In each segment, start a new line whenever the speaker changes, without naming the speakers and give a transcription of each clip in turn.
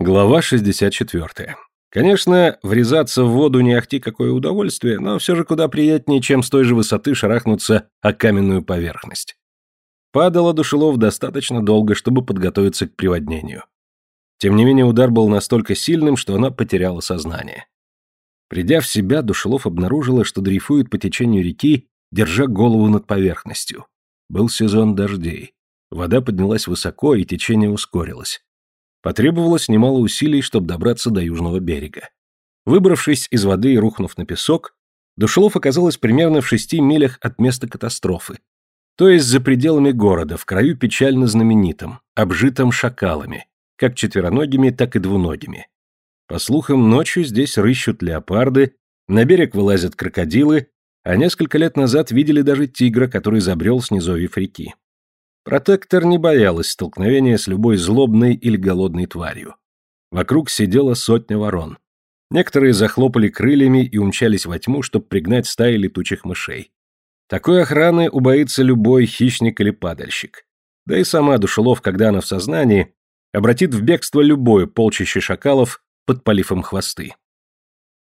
Глава 64. Конечно, врезаться в воду не ахти какое удовольствие, но все же куда приятнее, чем с той же высоты шарахнуться о каменную поверхность. Падало Душелов достаточно долго, чтобы подготовиться к приводнению. Тем не менее, удар был настолько сильным, что она потеряла сознание. Придя в себя, Душелов обнаружила, что дрейфует по течению реки, держа голову над поверхностью. Был сезон дождей. Вода поднялась высоко, и течение ускорилось. Потребовалось немало усилий, чтобы добраться до южного берега. Выбравшись из воды и рухнув на песок, Душелов оказалась примерно в шести милях от места катастрофы, то есть за пределами города, в краю печально знаменитом, обжитом шакалами, как четвероногими, так и двуногими. По слухам, ночью здесь рыщут леопарды, на берег вылазят крокодилы, а несколько лет назад видели даже тигра, который забрел с низовьев реки. Протектор не боялась столкновения с любой злобной или голодной тварью. Вокруг сидела сотня ворон. Некоторые захлопали крыльями и умчались во тьму, чтобы пригнать стаи летучих мышей. Такой охраны убоится любой хищник или падальщик. Да и сама душелов, когда она в сознании, обратит в бегство любое полчище шакалов, подпалив им хвосты.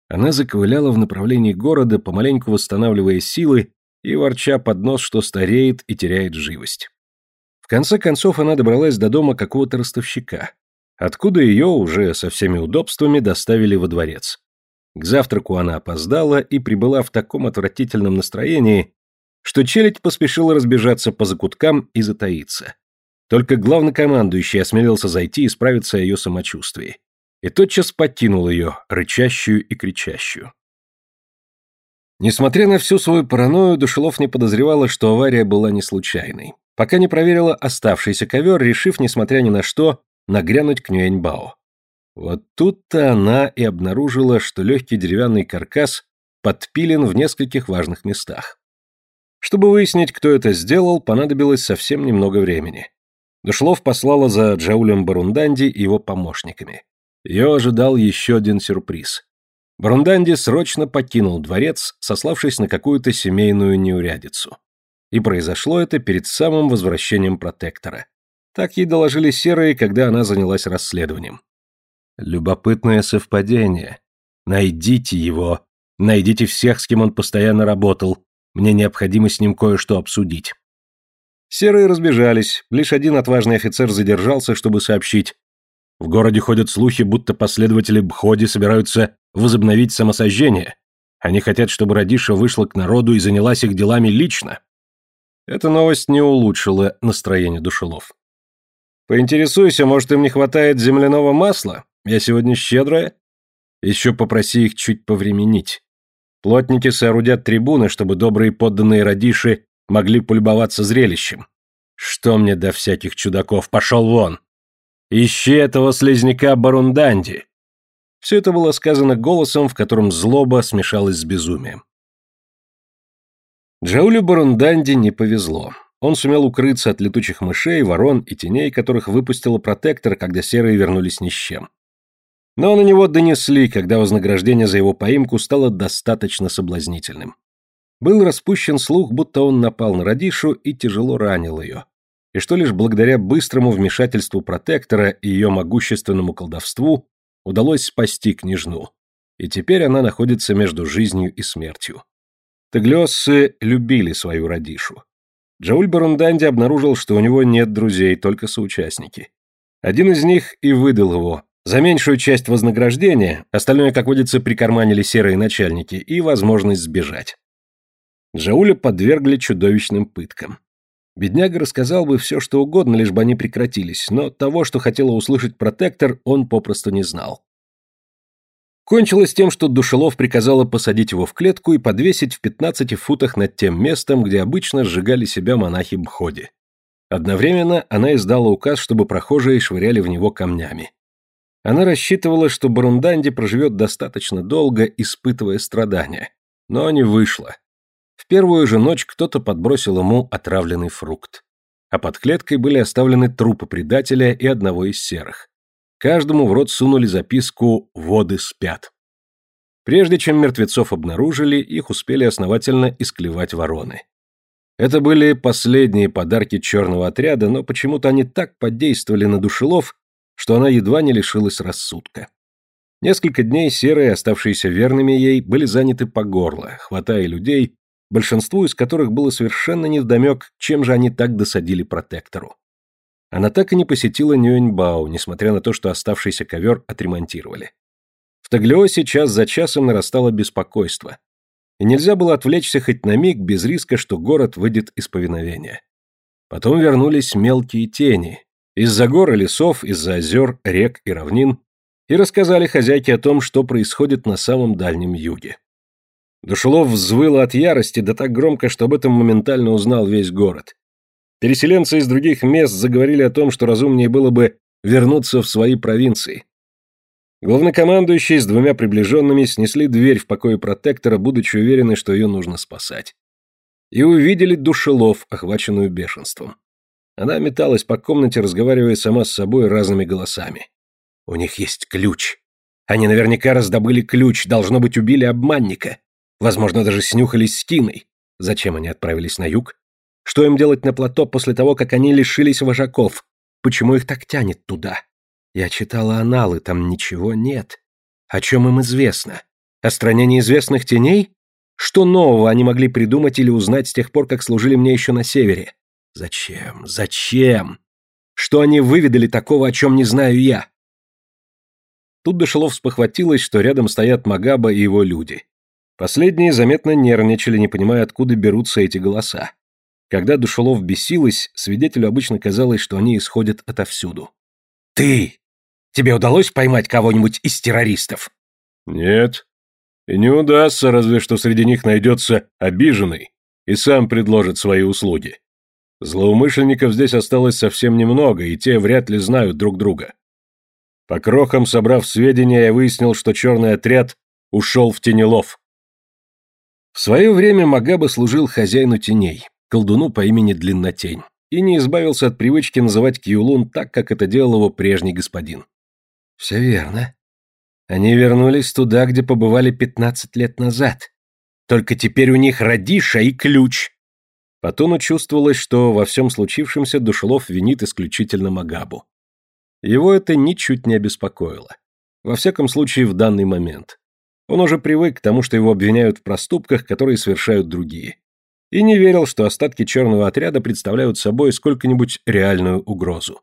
Она заковыляла в направлении города, помаленьку восстанавливая силы и ворча под нос, что стареет и теряет живость. Конце концов она добралась до дома какого-то ростовщика, откуда ее уже со всеми удобствами доставили во дворец. К завтраку она опоздала и прибыла в таком отвратительном настроении, что челядь поспешила разбежаться по закуткам и затаиться. Только главнокомандующий осмелился зайти и справиться о ее самочувствии. И тотчас подкинул ее, рычащую и кричащую. Несмотря на всю свою паранойю, Душелов не подозревала, что авария была не случайной пока не проверила оставшийся ковер, решив, несмотря ни на что, нагрянуть к Нюэньбао. Вот тут-то она и обнаружила, что легкий деревянный каркас подпилен в нескольких важных местах. Чтобы выяснить, кто это сделал, понадобилось совсем немного времени. Душлов послала за Джаулем Барунданди и его помощниками. Ее ожидал еще один сюрприз. Барунданди срочно покинул дворец, сославшись на какую-то семейную неурядицу. И произошло это перед самым возвращением протектора. Так ей доложили серые, когда она занялась расследованием. Любопытное совпадение. Найдите его. Найдите всех, с кем он постоянно работал. Мне необходимо с ним кое-что обсудить. Серые разбежались, лишь один отважный офицер задержался, чтобы сообщить. В городе ходят слухи, будто последователи Бходи собираются возобновить самосожжение. Они хотят, чтобы Радиша вышла к народу и занялась их делами лично. Эта новость не улучшила настроение душелов. «Поинтересуйся, может, им не хватает земляного масла? Я сегодня щедрая?» «Еще попроси их чуть повременить. Плотники соорудят трибуны, чтобы добрые подданные радиши могли полюбоваться зрелищем. Что мне до всяких чудаков? Пошел вон! Ищи этого слезняка Барунданди!» Все это было сказано голосом, в котором злоба смешалась с безумием. Джаулю Барунданди не повезло. Он сумел укрыться от летучих мышей, ворон и теней, которых выпустила протектор, когда серые вернулись ни с чем. Но на него донесли, когда вознаграждение за его поимку стало достаточно соблазнительным. Был распущен слух, будто он напал на Радишу и тяжело ранил ее. И что лишь благодаря быстрому вмешательству протектора и ее могущественному колдовству удалось спасти княжну. И теперь она находится между жизнью и смертью. Таглиоссы любили свою Радишу. Джауль Барунданди обнаружил, что у него нет друзей, только соучастники. Один из них и выдал его. За меньшую часть вознаграждения, остальное, как водится, прикарманили серые начальники, и возможность сбежать. Джауля подвергли чудовищным пыткам. Бедняга рассказал бы все, что угодно, лишь бы они прекратились, но того, что хотела услышать протектор, он попросту не знал. Кончилось тем, что Душелов приказала посадить его в клетку и подвесить в 15 футах над тем местом, где обычно сжигали себя монахи Бходи. Одновременно она издала указ, чтобы прохожие швыряли в него камнями. Она рассчитывала, что Барунданди проживет достаточно долго, испытывая страдания. Но не вышло. В первую же ночь кто-то подбросил ему отравленный фрукт. А под клеткой были оставлены трупы предателя и одного из серых. Каждому в рот сунули записку «Воды спят». Прежде чем мертвецов обнаружили, их успели основательно исклевать вороны. Это были последние подарки черного отряда, но почему-то они так подействовали на душелов, что она едва не лишилась рассудка. Несколько дней серые, оставшиеся верными ей, были заняты по горло, хватая людей, большинству из которых было совершенно невдомек, чем же они так досадили протектору. Она так и не посетила Нюэньбао, несмотря на то, что оставшийся ковер отремонтировали. В Таглиосе час за часом нарастало беспокойство. И нельзя было отвлечься хоть на миг без риска, что город выйдет из повиновения. Потом вернулись мелкие тени. Из-за гор и лесов, из-за озер, рек и равнин. И рассказали хозяйке о том, что происходит на самом дальнем юге. Душелов взвыл от ярости, да так громко, что об этом моментально узнал весь город. Переселенцы из других мест заговорили о том, что разумнее было бы вернуться в свои провинции. Главнокомандующие с двумя приближенными снесли дверь в покое протектора, будучи уверены, что ее нужно спасать. И увидели душелов, охваченную бешенством. Она металась по комнате, разговаривая сама с собой разными голосами. «У них есть ключ. Они наверняка раздобыли ключ, должно быть, убили обманника. Возможно, даже снюхались с Киной. Зачем они отправились на юг? Что им делать на плато после того, как они лишились вожаков? Почему их так тянет туда? Я читала аналы, там ничего нет. О чем им известно? О стране неизвестных теней? Что нового они могли придумать или узнать с тех пор, как служили мне еще на севере? Зачем? Зачем? Что они выведали такого, о чем не знаю я? Тут Дошелов спохватилась, что рядом стоят Магаба и его люди. Последние заметно нервничали, не понимая, откуда берутся эти голоса. Когда Душелов бесилась, свидетелю обычно казалось, что они исходят отовсюду. «Ты! Тебе удалось поймать кого-нибудь из террористов?»
«Нет. И не удастся, разве что среди них найдется обиженный и сам предложит свои услуги. Злоумышленников здесь осталось совсем немного, и те вряд ли знают друг друга. По крохам собрав сведения, я выяснил, что черный отряд ушел в Тенелов.
В свое время Магаба служил хозяину теней, колдуну по имени Длиннотень, и не избавился от привычки называть Кьюлун так, как это делал его прежний господин. Все верно. Они вернулись туда, где побывали пятнадцать лет назад. Только теперь у них Радиша и ключ. По тону чувствовалось, что во всем случившемся Душелов винит исключительно Магабу. Его это ничуть не обеспокоило. Во всяком случае, в данный момент. Он уже привык к тому, что его обвиняют в проступках, которые совершают другие. И не верил, что остатки черного отряда представляют собой сколько-нибудь реальную угрозу.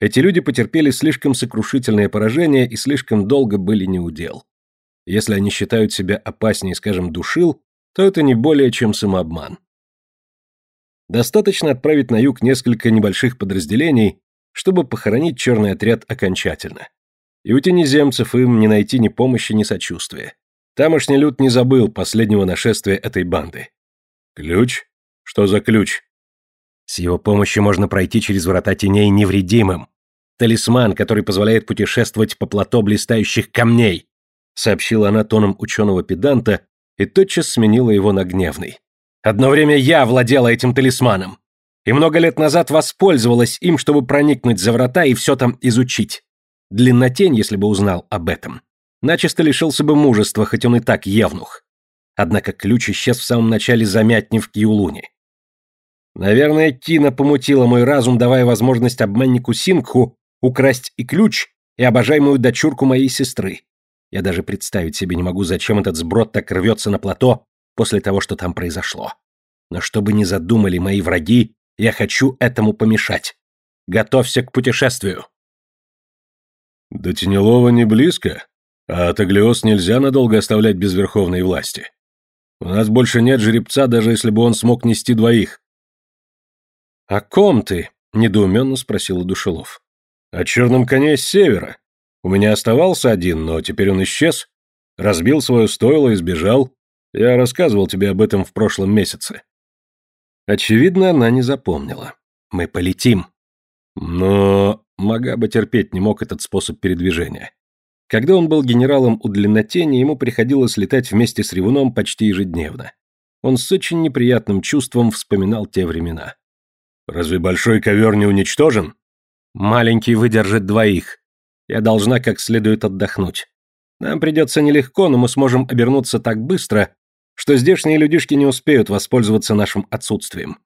Эти люди потерпели слишком сокрушительное поражение и слишком долго были неудел. Если они считают себя опаснее, скажем, душил, то это не более чем самообман. Достаточно отправить на юг несколько небольших подразделений, чтобы похоронить черный отряд окончательно. И у тенеземцев им не найти ни помощи, ни сочувствия. Тамошний люд не забыл последнего нашествия этой банды.
Ключ? Что за ключ?
С его помощью можно пройти через врата теней невредимым. Талисман, который позволяет путешествовать по плато блистающих камней, сообщила она тоном ученого-педанта и тотчас сменила его на гневный. Одно время я владела этим талисманом и много лет назад воспользовалась им, чтобы проникнуть за врата и все там изучить. Длиннотень, если бы узнал об этом, начисто лишился бы мужества, хоть он и так евнух. Однако ключ исчез в самом начале замятни в Киулуне. Наверное, Кина помутила мой разум, давая возможность обманнику Сингху украсть и ключ, и обожаемую дочурку моей сестры. Я даже представить себе не могу, зачем этот сброд так рвется на плато после того, что там произошло. Но чтобы не задумали мои враги, я хочу этому помешать. Готовься к путешествию.
До Тенелова не близко, а Таглиос нельзя надолго оставлять без верховной власти. У нас больше нет жеребца, даже если бы он смог нести двоих.
«О ком ты?» — недоуменно спросил Душелов.
«О черном коне с севера. У меня оставался один, но теперь он исчез. Разбил свое стойло и сбежал. Я рассказывал тебе об этом в прошлом месяце».
Очевидно, она не запомнила. «Мы полетим».
Но
Магаба терпеть не мог этот способ передвижения. Когда он был генералом у длиннотени, ему приходилось летать вместе с Ревуном почти ежедневно. Он с очень неприятным чувством вспоминал те времена.
«Разве большой ковер не уничтожен?»
«Маленький выдержит двоих. Я должна как следует отдохнуть. Нам придется нелегко, но мы сможем обернуться так быстро, что здешние людишки не успеют воспользоваться нашим отсутствием.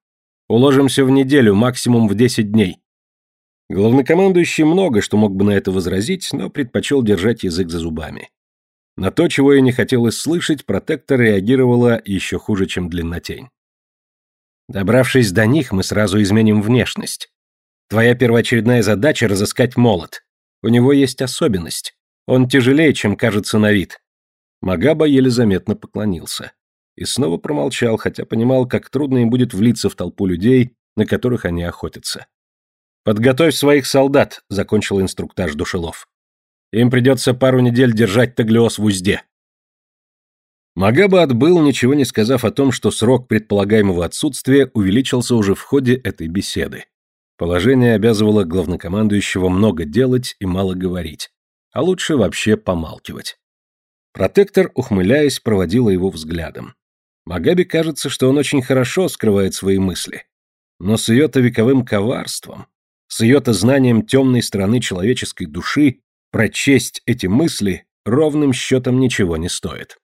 Уложимся в неделю, максимум в десять дней. Главнокомандующий много что мог бы на это возразить, но предпочел держать язык за зубами. На то, чего ей не хотелось слышать, протектор реагировала еще хуже, чем длиннотень. Добравшись до них, мы сразу изменим внешность. Твоя первоочередная задача — разыскать молот. У него есть особенность. Он тяжелее, чем кажется на вид. Магаба еле заметно поклонился. И снова промолчал, хотя понимал, как трудно им будет влиться в толпу людей, на которых они охотятся. «Подготовь своих солдат», — закончил инструктаж Душелов. «Им придется пару недель держать Таглиос в узде». Магаба отбыл, ничего не сказав о том, что срок предполагаемого отсутствия увеличился уже в ходе этой беседы. Положение обязывало главнокомандующего много делать и мало говорить, а лучше вообще помалкивать. Протектор, ухмыляясь, проводила его взглядом. Магаби кажется, что он очень хорошо скрывает свои мысли. Но с ее-то вековым коварством, с ее-то знанием темной стороны человеческой души, прочесть эти мысли ровным счетом ничего не стоит.